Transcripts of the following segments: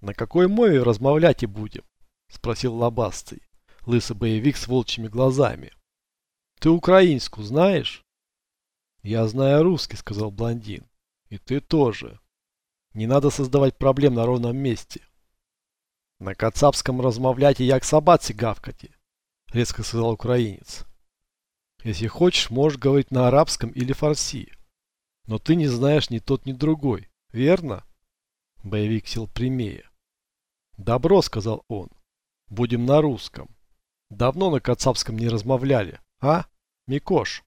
На какой мове размовлять и будем? Спросил лобастый, лысый боевик с волчьими глазами. Ты украинскую знаешь? Я знаю русский, сказал блондин. И ты тоже. Не надо создавать проблем на ровном месте. На кацапском размовлять и як собаці гавкати, резко сказал украинец. Если хочешь, можешь говорить на арабском или фарси. Но ты не знаешь ни тот, ни другой, верно? Боевик сел прямее. Добро, сказал он. Будем на русском. Давно на кацапском не размовляли, а, Микош?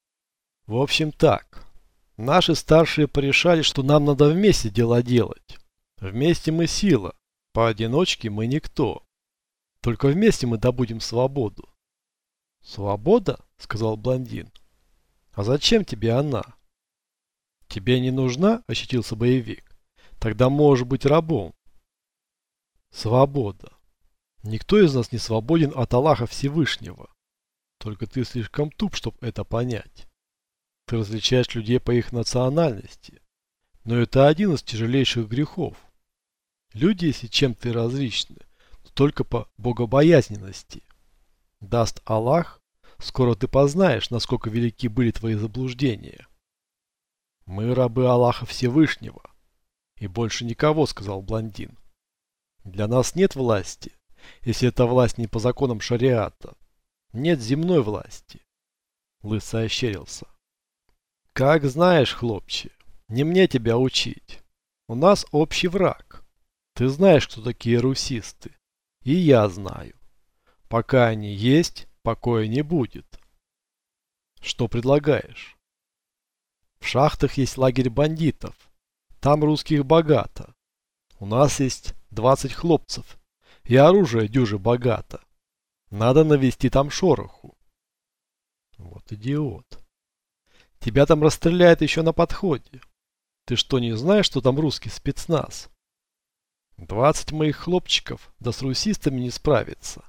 В общем так. Наши старшие порешали, что нам надо вместе дела делать. Вместе мы сила, поодиночке мы никто. Только вместе мы добудем свободу. Свобода? Сказал блондин. А зачем тебе она? Тебе не нужна? Ощутился боевик. Тогда можешь быть рабом. Свобода. Никто из нас не свободен от Аллаха Всевышнего. Только ты слишком туп, чтобы это понять. Ты различаешь людей по их национальности. Но это один из тяжелейших грехов. Люди, если чем-то различны, то только по богобоязненности. Даст Аллах, скоро ты познаешь, насколько велики были твои заблуждения. Мы рабы Аллаха Всевышнего. И больше никого, сказал блондин. Для нас нет власти, если эта власть не по законам шариата. Нет земной власти. Лысый ощерился. Как знаешь, хлопче, не мне тебя учить. У нас общий враг. Ты знаешь, кто такие русисты. И я знаю. Пока они есть, покоя не будет. Что предлагаешь? В шахтах есть лагерь бандитов. Там русских богато. У нас есть 20 хлопцев. И оружие дюже богато. Надо навести там шороху. Вот идиот. Тебя там расстреляют еще на подходе. Ты что, не знаешь, что там русский спецназ? 20 моих хлопчиков, да с русистами не справится.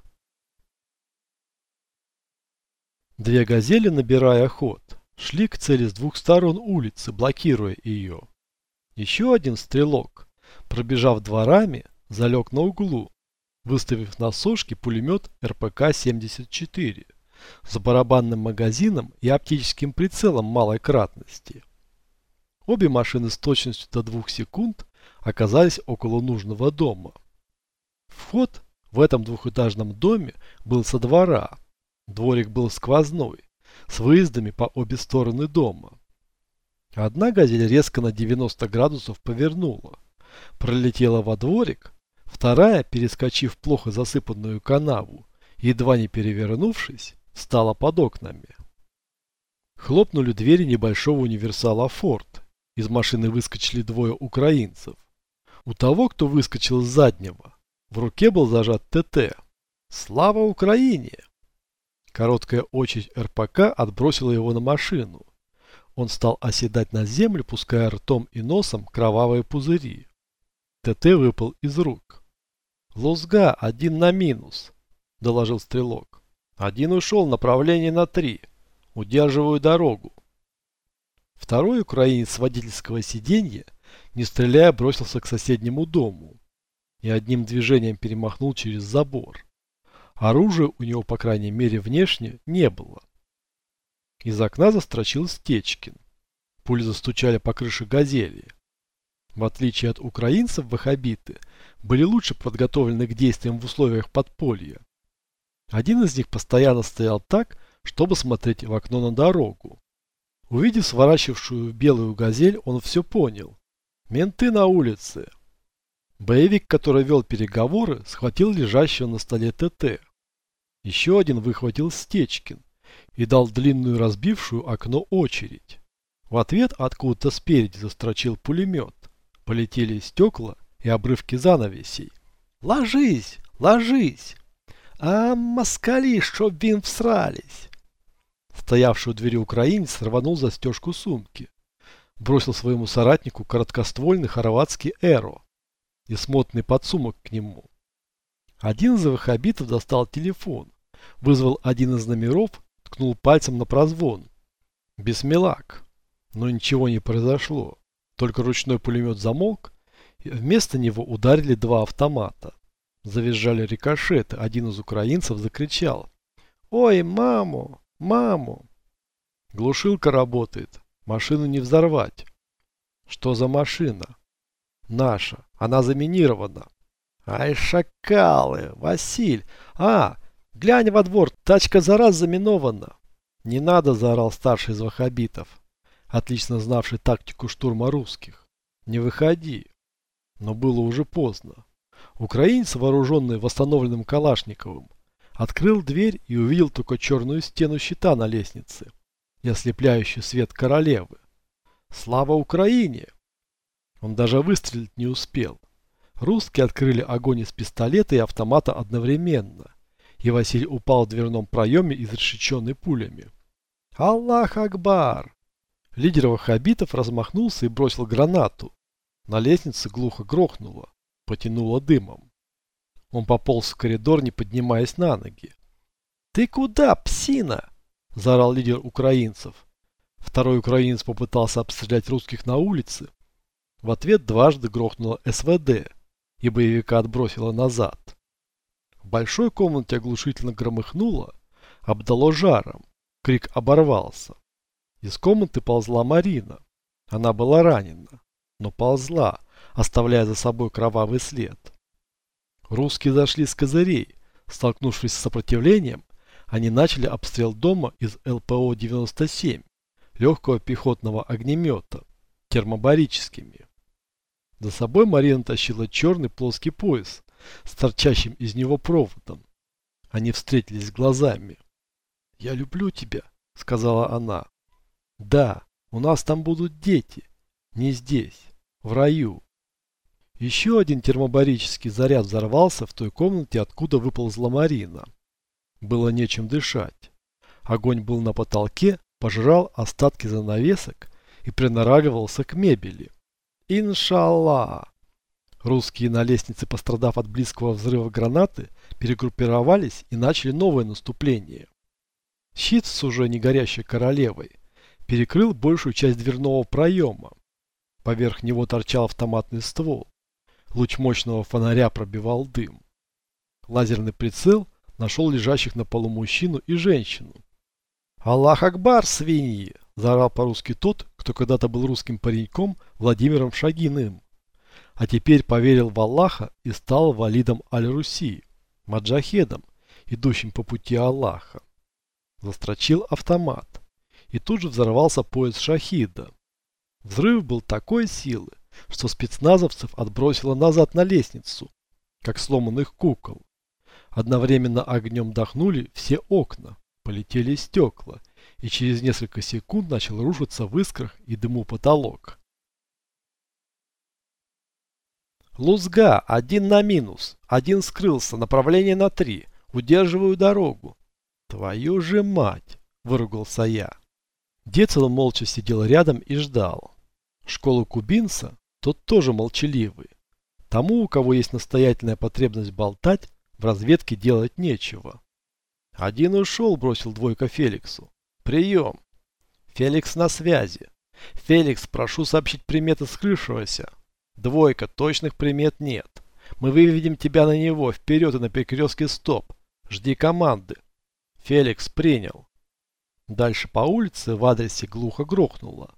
Две газели, набирая ход, шли к цели с двух сторон улицы, блокируя ее. Еще один стрелок, пробежав дворами, залег на углу, выставив на сошке пулемет РПК-74 с барабанным магазином и оптическим прицелом малой кратности. Обе машины с точностью до двух секунд оказались около нужного дома. Вход в этом двухэтажном доме был со двора. Дворик был сквозной, с выездами по обе стороны дома. Одна газель резко на 90 градусов повернула, пролетела во дворик, вторая, перескочив плохо засыпанную канаву, едва не перевернувшись, стала под окнами. Хлопнули двери небольшого универсала «Форд». Из машины выскочили двое украинцев. У того, кто выскочил с заднего, в руке был зажат ТТ. Слава Украине! Короткая очередь РПК отбросила его на машину. Он стал оседать на землю, пуская ртом и носом кровавые пузыри. ТТ выпал из рук. «Лузга, один на минус», – доложил стрелок. «Один ушел, направление на три. Удерживаю дорогу». Второй украинец с водительского сиденья – не стреляя, бросился к соседнему дому и одним движением перемахнул через забор. Оружия у него, по крайней мере, внешне не было. Из окна застрочил Стечкин. Пули застучали по крыше газели. В отличие от украинцев, вахабиты были лучше подготовлены к действиям в условиях подполья. Один из них постоянно стоял так, чтобы смотреть в окно на дорогу. Увидев сворачившую белую газель, он все понял Менты на улице. Боевик, который вел переговоры, схватил лежащего на столе ТТ. Еще один выхватил Стечкин и дал длинную разбившую окно очередь. В ответ откуда-то спереди застрочил пулемет. Полетели стекла и обрывки занавесей. «Ложись! Ложись! А москали, чтоб вин всрались!» Стоявший у двери украинец рванул застежку сумки бросил своему соратнику короткоствольный хорватский «Эро» и смотный подсумок к нему. Один из ваххабитов достал телефон, вызвал один из номеров, ткнул пальцем на прозвон. Бесмелак. Но ничего не произошло. Только ручной пулемет замолк, Вместо него ударили два автомата. Завизжали рикошеты. Один из украинцев закричал. «Ой, маму! Маму!» Глушилка работает. Машину не взорвать. Что за машина? Наша. Она заминирована. Ай, шакалы! Василь! А, глянь во двор, тачка за раз заминована. Не надо, заорал старший из вахабитов, отлично знавший тактику штурма русских. Не выходи. Но было уже поздно. Украинец, вооруженный восстановленным Калашниковым, открыл дверь и увидел только черную стену щита на лестнице и ослепляющий свет королевы. Слава Украине! Он даже выстрелить не успел. Русские открыли огонь из пистолета и автомата одновременно, и Василий упал в дверном проеме, изрешеченный пулями. «Аллах Акбар!» Лидер ваххабитов размахнулся и бросил гранату, на лестнице глухо грохнуло, потянуло дымом. Он пополз в коридор, не поднимаясь на ноги. «Ты куда, псина?» – заорал лидер украинцев. Второй украинец попытался обстрелять русских на улице. В ответ дважды грохнуло СВД, и боевика отбросило назад. В большой комнате оглушительно громыхнуло, обдало жаром. Крик оборвался. Из комнаты ползла Марина. Она была ранена но ползла, оставляя за собой кровавый след. Русские зашли с козырей. Столкнувшись с сопротивлением, они начали обстрел дома из ЛПО-97, легкого пехотного огнемета, термобарическими. За собой Марина тащила черный плоский пояс с торчащим из него проводом. Они встретились глазами. «Я люблю тебя», — сказала она. «Да, у нас там будут дети. Не здесь в раю. Еще один термобарический заряд взорвался в той комнате, откуда выползла Марина. Было нечем дышать. Огонь был на потолке, пожрал остатки занавесок и приноравливался к мебели. Иншалла! Русские на лестнице, пострадав от близкого взрыва гранаты, перегруппировались и начали новое наступление. Щит с уже не горящей королевой перекрыл большую часть дверного проема, Поверх него торчал автоматный ствол. Луч мощного фонаря пробивал дым. Лазерный прицел нашел лежащих на полу мужчину и женщину. «Аллах Акбар, свиньи!» – заорал по-русски тот, кто когда-то был русским пареньком Владимиром Шагиным, а теперь поверил в Аллаха и стал валидом Аль-Руси, маджахедом, идущим по пути Аллаха. Застрочил автомат, и тут же взорвался пояс шахида. Взрыв был такой силы, что спецназовцев отбросило назад на лестницу, как сломанных кукол. Одновременно огнем дохнули все окна, полетели стекла, и через несколько секунд начал рушиться в искрах и дыму потолок. Лузга, один на минус, один скрылся, направление на три, удерживаю дорогу. Твою же мать, выругался я. Децл молча сидел рядом и ждал. Школа кубинца, тот тоже молчаливый. Тому, у кого есть настоятельная потребность болтать, в разведке делать нечего. Один ушел, бросил двойка Феликсу. Прием. Феликс на связи. Феликс, прошу сообщить приметы скрывшегося. Двойка, точных примет нет. Мы выведем тебя на него, вперед и на перекрестке стоп. Жди команды. Феликс принял. Дальше по улице в адресе глухо грохнуло.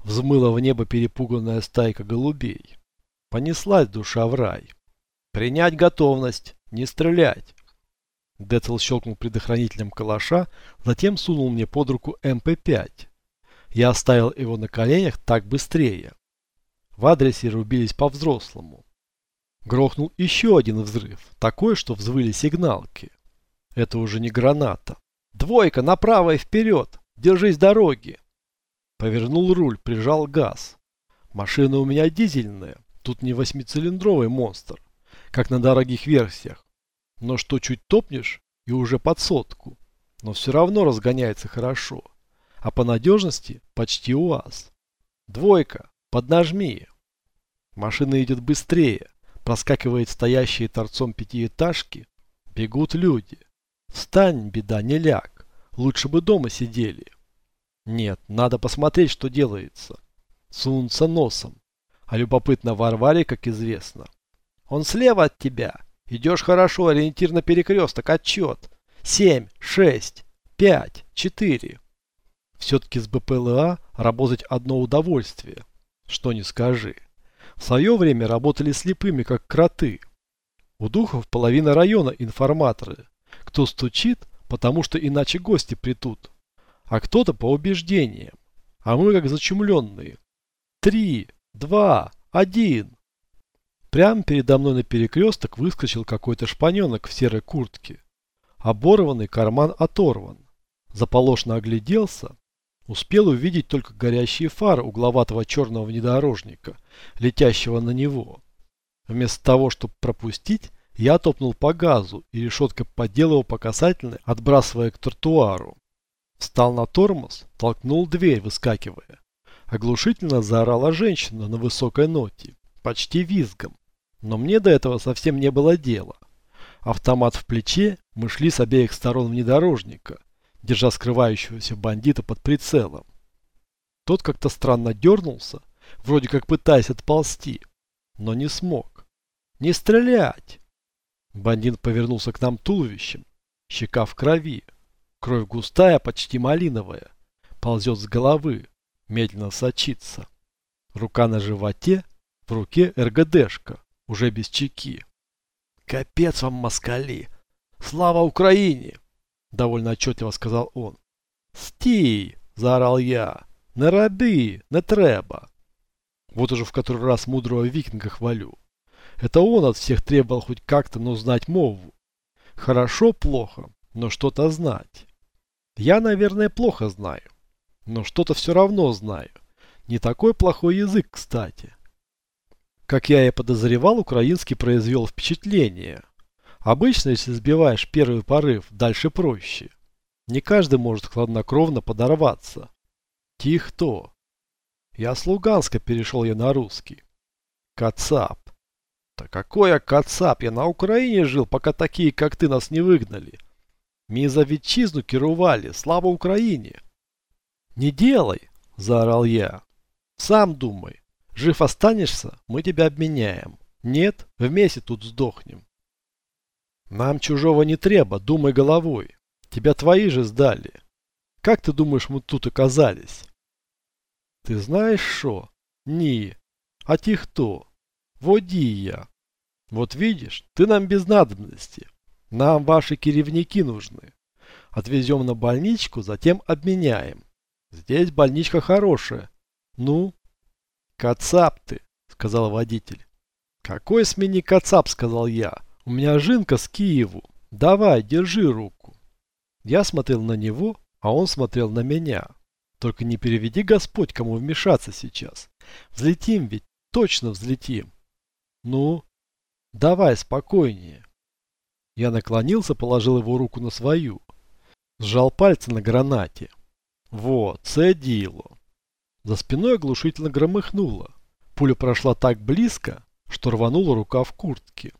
Взмыла в небо перепуганная стайка голубей. Понеслась душа в рай. «Принять готовность! Не стрелять!» Децл щелкнул предохранителем калаша, затем сунул мне под руку МП-5. Я оставил его на коленях так быстрее. В адресе рубились по-взрослому. Грохнул еще один взрыв, такой, что взвыли сигналки. Это уже не граната. Двойка, направо и вперед. Держись дороги. Повернул руль, прижал газ. Машина у меня дизельная. Тут не восьмицилиндровый монстр, как на дорогих версиях. Но что чуть топнешь, и уже под сотку. Но все равно разгоняется хорошо. А по надежности почти УАЗ. Двойка, поднажми. Машина идет быстрее. Проскакивает стоящие торцом пятиэтажки. Бегут люди. Встань, беда, не ляг. Лучше бы дома сидели. Нет, надо посмотреть, что делается. Сунуться носом. А любопытно Варваре, как известно. Он слева от тебя. Идешь хорошо, ориентир на перекресток, отчет. Семь, шесть, пять, четыре. Все-таки с БПЛА работать одно удовольствие. Что не скажи. В свое время работали слепыми, как кроты. У духов половина района информаторы. Кто стучит, потому что иначе гости придут. А кто-то по убеждениям. А мы как зачумленные. Три, два, один. Прямо передо мной на перекресток выскочил какой-то шпаненок в серой куртке. Оборванный карман оторван. Заполошно огляделся. Успел увидеть только горящие фары угловатого черного внедорожника, летящего на него. Вместо того, чтобы пропустить, я топнул по газу, и решетка поддела его по касательной, отбрасывая к тротуару. Встал на тормоз, толкнул дверь, выскакивая. Оглушительно заорала женщина на высокой ноте, почти визгом. Но мне до этого совсем не было дела. Автомат в плече, мы шли с обеих сторон внедорожника, держа скрывающегося бандита под прицелом. Тот как-то странно дернулся, вроде как пытаясь отползти, но не смог. «Не стрелять!» Бандит повернулся к нам туловищем, щека в крови. Кровь густая, почти малиновая. Ползет с головы, медленно сочится. Рука на животе, в руке РГДшка, уже без чеки. «Капец вам, москали! Слава Украине!» Довольно отчетливо сказал он. «Стій!» – заорал я. «Не ради, не треба!» Вот уже в который раз мудрого викинга хвалю. Это он от всех требовал хоть как-то, но знать мову. Хорошо, плохо, но что-то знать. Я, наверное, плохо знаю. Но что-то все равно знаю. Не такой плохой язык, кстати. Как я и подозревал, украинский произвел впечатление. Обычно, если сбиваешь первый порыв, дальше проще. Не каждый может хладнокровно подорваться. Тих кто? Я с Луганска перешел я на русский. Кацап. Да какой я кацап? Я на Украине жил, пока такие, как ты, нас не выгнали. Ми за вітчизну керували. Слава Украине! Не делай, заорал я. Сам думай. Жив останешься, мы тебя обменяем. Нет, вместе тут сдохнем. Нам чужого не треба, думай головой. Тебя твои же сдали. Как ты думаешь, мы тут оказались? Ты знаешь что? Ні. А ти кто? Водія. Вот видишь, ты нам без надобности. Нам ваши керевники нужны. Отвезем на больничку, затем обменяем. Здесь больничка хорошая. Ну? Кацап ты, сказал водитель. Какой с меня кацап, сказал я. У меня жинка с Киеву. Давай, держи руку. Я смотрел на него, а он смотрел на меня. Только не переведи Господь, кому вмешаться сейчас. Взлетим ведь, точно взлетим. Ну, давай спокойнее. Я наклонился, положил его руку на свою. Сжал пальцы на гранате. Вот, це За спиной оглушительно громыхнуло. Пуля прошла так близко, что рванула рука в куртке.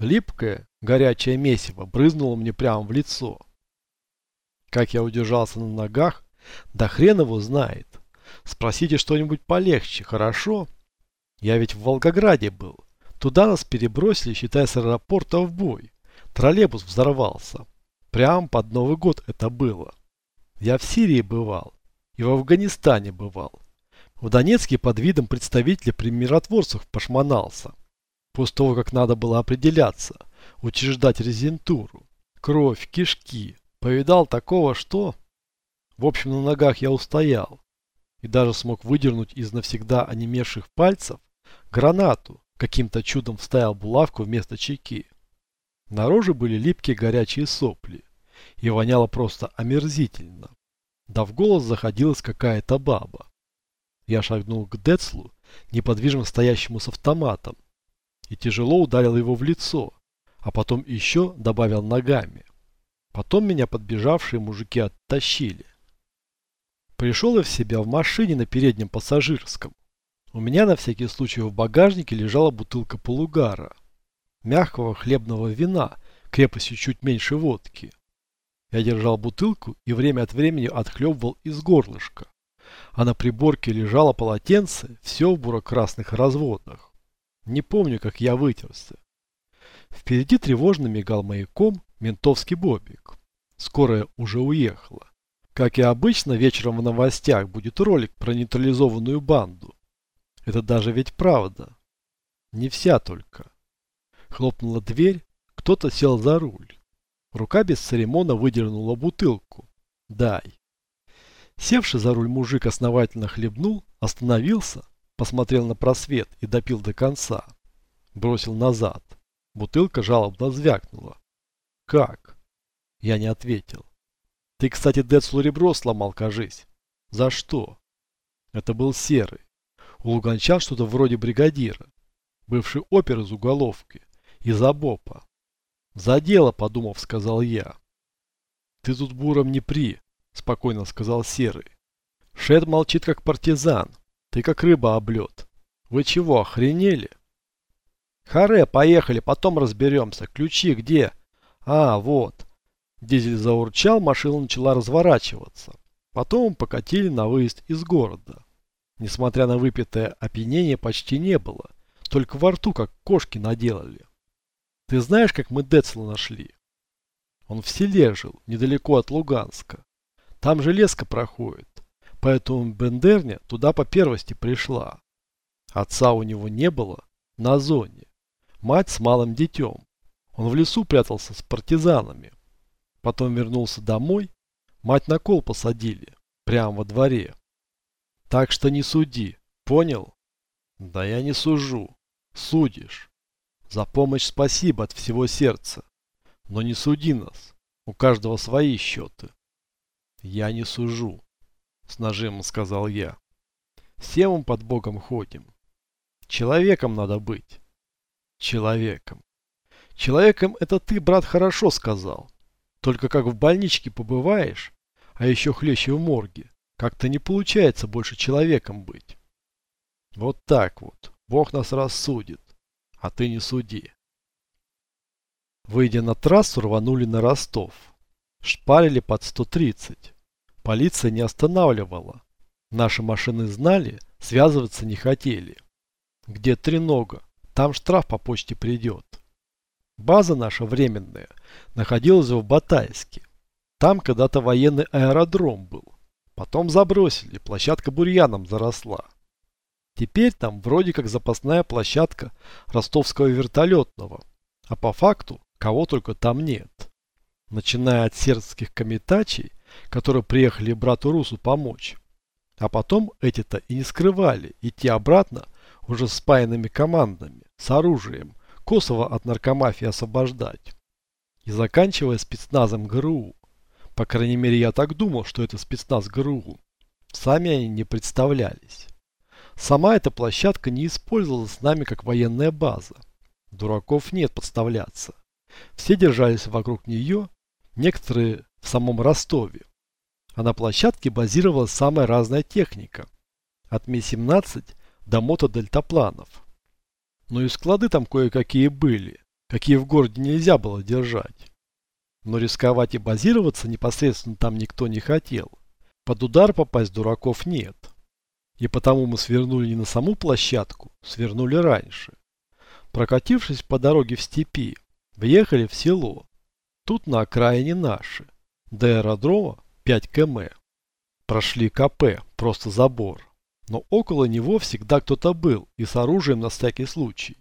Липкое, горячее месиво брызнуло мне прямо в лицо. Как я удержался на ногах, да хрен его знает. Спросите что-нибудь полегче, хорошо? Я ведь в Волгограде был. Туда нас перебросили, считая с аэропорта в бой. Троллейбус взорвался. Прям под Новый год это было. Я в Сирии бывал. И в Афганистане бывал. В Донецке под видом представителя примиротворцев пошмонался. После того, как надо было определяться, учреждать резентуру. Кровь, кишки. Повидал такого, что... В общем, на ногах я устоял. И даже смог выдернуть из навсегда онемевших пальцев гранату, каким-то чудом вставил булавку вместо чеки. На роже были липкие горячие сопли. И воняло просто омерзительно. Да в голос заходилась какая-то баба. Я шагнул к Децлу, неподвижно стоящему с автоматом, и тяжело ударил его в лицо, а потом еще добавил ногами. Потом меня подбежавшие мужики оттащили. Пришел я в себя в машине на переднем пассажирском. У меня на всякий случай в багажнике лежала бутылка полугара мягкого хлебного вина, крепостью чуть меньше водки. Я держал бутылку и время от времени отхлебывал из горлышка, а на приборке лежало полотенце, все в буро-красных разводах. Не помню, как я вытерся. Впереди тревожно мигал маяком ментовский бобик. Скорая уже уехала. Как и обычно, вечером в новостях будет ролик про нейтрализованную банду. Это даже ведь правда. Не вся только. Хлопнула дверь, кто-то сел за руль. Рука без церемона выдернула бутылку. «Дай». Севший за руль мужик основательно хлебнул, остановился, посмотрел на просвет и допил до конца. Бросил назад. Бутылка жалобно звякнула. «Как?» Я не ответил. «Ты, кстати, Децлу ребро сломал, кажись». «За что?» Это был Серый. У Луганчан что-то вроде бригадира. Бывший опер из уголовки. Из Абопа. «За дело, подумав, сказал я. «Ты тут буром не при», — спокойно сказал Серый. «Шед молчит, как партизан. Ты как рыба об лед. Вы чего, охренели?» «Харе, поехали, потом разберемся. Ключи где?» «А, вот». Дизель заурчал, машина начала разворачиваться. Потом покатили на выезд из города. Несмотря на выпитое опьянение, почти не было. Только во рту, как кошки наделали. Ты знаешь, как мы Децла нашли? Он в селе жил, недалеко от Луганска. Там железка проходит. Поэтому Бендерня туда по первости пришла. Отца у него не было, на зоне. Мать с малым детем. Он в лесу прятался с партизанами. Потом вернулся домой. Мать на кол посадили. Прямо во дворе. Так что не суди. Понял? Да я не сужу. Судишь. За помощь спасибо от всего сердца. Но не суди нас. У каждого свои счеты. Я не сужу, с нажимом сказал я. Мы под Богом ходим. Человеком надо быть. Человеком. Человеком это ты, брат, хорошо сказал. Только как в больничке побываешь, а еще хлеще в морге, как-то не получается больше человеком быть. Вот так вот. Бог нас рассудит а ты не суди. Выйдя на трассу, рванули на Ростов. Шпарили под 130. Полиция не останавливала. Наши машины знали, связываться не хотели. Где тренога? Там штраф по почте придет. База наша временная находилась в Батайске. Там когда-то военный аэродром был. Потом забросили, площадка бурьяном заросла. Теперь там вроде как запасная площадка ростовского вертолетного, а по факту кого только там нет. Начиная от сербских комитачей, которые приехали брату Русу помочь. А потом эти-то и не скрывали идти обратно уже с спаянными командами, с оружием, Косово от наркомафии освобождать. И заканчивая спецназом ГРУ. По крайней мере я так думал, что это спецназ ГРУ. Сами они не представлялись. Сама эта площадка не использовалась с нами как военная база. Дураков нет подставляться. Все держались вокруг нее, некоторые в самом Ростове. А на площадке базировалась самая разная техника. От Ми-17 до мотодельтапланов. Но и склады там кое-какие были, какие в городе нельзя было держать. Но рисковать и базироваться непосредственно там никто не хотел. Под удар попасть дураков нет. И потому мы свернули не на саму площадку, свернули раньше. Прокатившись по дороге в степи, въехали в село. Тут на окраине наши. До аэродрома 5 км. Прошли КП, просто забор. Но около него всегда кто-то был и с оружием на всякий случай.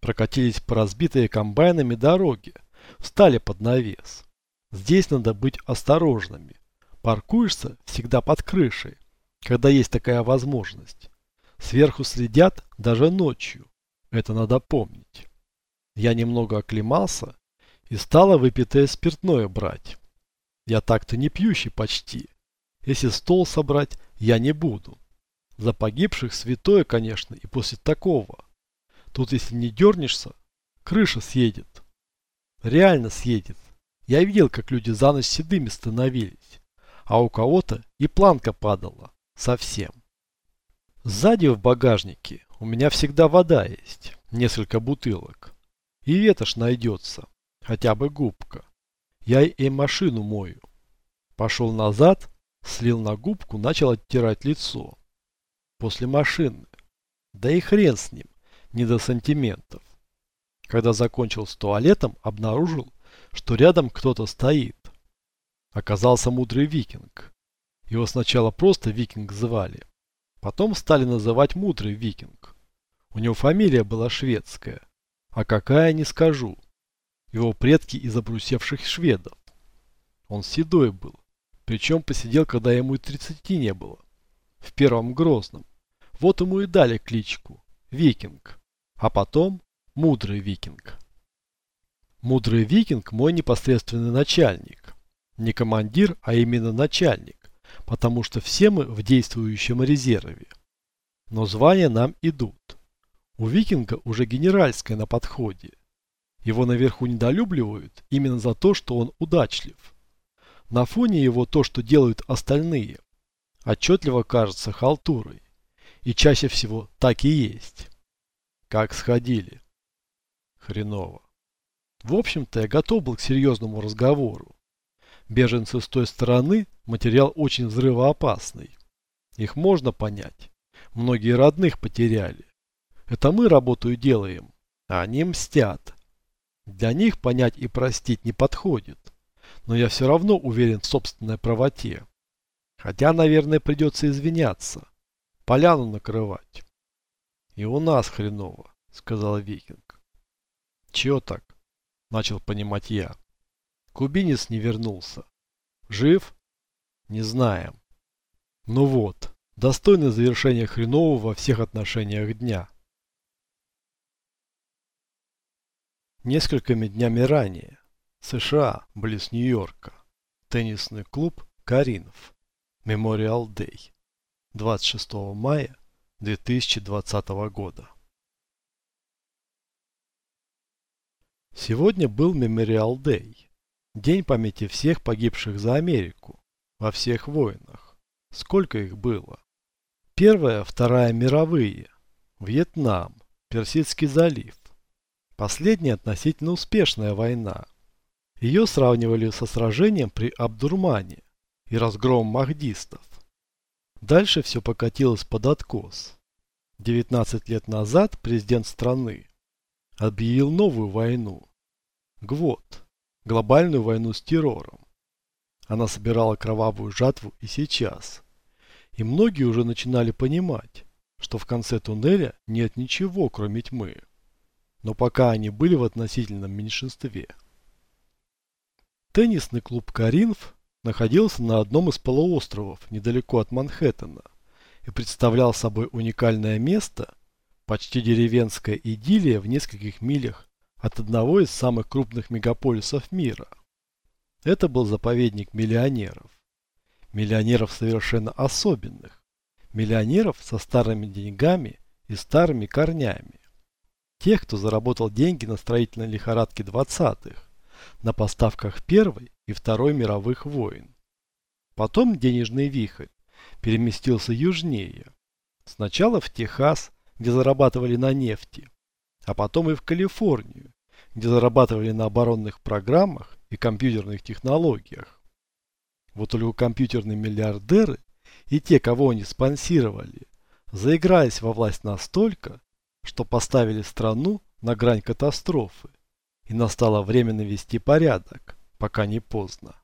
Прокатились по разбитой комбайнами дороге, встали под навес. Здесь надо быть осторожными. Паркуешься всегда под крышей, когда есть такая возможность. Сверху следят даже ночью. Это надо помнить. Я немного оклемался и стала выпитое спиртное брать. Я так-то не пьющий почти. Если стол собрать, я не буду. За погибших святое, конечно, и после такого. Тут если не дернешься, крыша съедет. Реально съедет. Я видел, как люди за ночь седыми становились. А у кого-то и планка падала. Совсем. Сзади в багажнике у меня всегда вода есть. Несколько бутылок. И ветошь найдется. Хотя бы губка. Я и машину мою. Пошел назад, Слил на губку, начал оттирать лицо. После машины. Да и хрен с ним, не до сантиментов. Когда закончил с туалетом, обнаружил, что рядом кто-то стоит. Оказался мудрый викинг. Его сначала просто викинг звали. Потом стали называть мудрый викинг. У него фамилия была шведская. А какая, не скажу. Его предки из обрусевших шведов. Он седой был. Причем посидел, когда ему и тридцати не было. В первом Грозном. Вот ему и дали кличку. Викинг. А потом Мудрый Викинг. Мудрый Викинг мой непосредственный начальник. Не командир, а именно начальник. Потому что все мы в действующем резерве. Но звания нам идут. У Викинга уже генеральское на подходе. Его наверху недолюбливают именно за то, что он удачлив. На фоне его то, что делают остальные, отчетливо кажется халтурой. И чаще всего так и есть. Как сходили. Хреново. В общем-то, я готов был к серьезному разговору. Беженцы с той стороны материал очень взрывоопасный. Их можно понять. Многие родных потеряли. Это мы работу делаем, а они мстят. Для них понять и простить не подходит. Но я все равно уверен в собственной правоте. Хотя, наверное, придется извиняться. Поляну накрывать. И у нас хреново, сказал Викинг. Чего так? Начал понимать я. Кубинец не вернулся. Жив? Не знаем. Ну вот, достойное завершение хренового во всех отношениях дня. Несколькими днями ранее. США, близ Нью-Йорка. Теннисный клуб «Каринов». Мемориал Дэй. 26 мая 2020 года. Сегодня был Мемориал Дэй. День памяти всех погибших за Америку. Во всех войнах. Сколько их было? Первая, Вторая мировые. Вьетнам. Персидский залив. Последняя относительно успешная война. Ее сравнивали со сражением при Абдурмане и разгромом махдистов. Дальше все покатилось под откос. 19 лет назад президент страны объявил новую войну. ГВОТ. Глобальную войну с террором. Она собирала кровавую жатву и сейчас. И многие уже начинали понимать, что в конце туннеля нет ничего, кроме тьмы но пока они были в относительном меньшинстве. Теннисный клуб «Каринф» находился на одном из полуостровов недалеко от Манхэттена и представлял собой уникальное место, почти деревенская идиллия в нескольких милях от одного из самых крупных мегаполисов мира. Это был заповедник миллионеров. Миллионеров совершенно особенных. Миллионеров со старыми деньгами и старыми корнями. Тех, кто заработал деньги на строительной лихорадке 20-х, на поставках Первой и Второй мировых войн. Потом денежный вихрь переместился южнее. Сначала в Техас, где зарабатывали на нефти, а потом и в Калифорнию, где зарабатывали на оборонных программах и компьютерных технологиях. Вот только компьютерные миллиардеры и те, кого они спонсировали, заигрались во власть настолько, что поставили страну на грань катастрофы, и настало время навести порядок, пока не поздно.